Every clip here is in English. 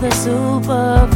the super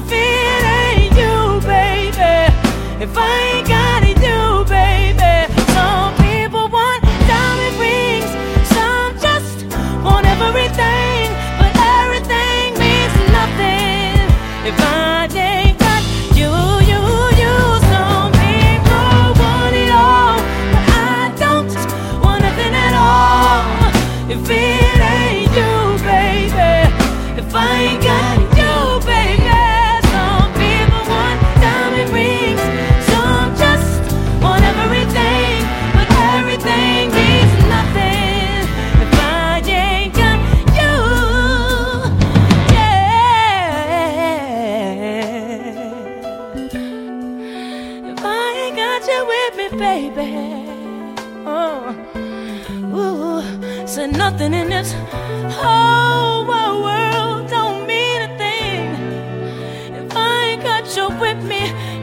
If it ain't you, baby, if I ain't got it, you, baby. Some people want diamond rings, some just want everything, but everything means nothing if I ain't got you, you, you. Some people want it all, but I don't want nothing at all. If it ain't you, baby, if I ain't got you with me, baby. Oh, ooh, said nothing in this whole wide world don't mean a thing if I ain't got you with me.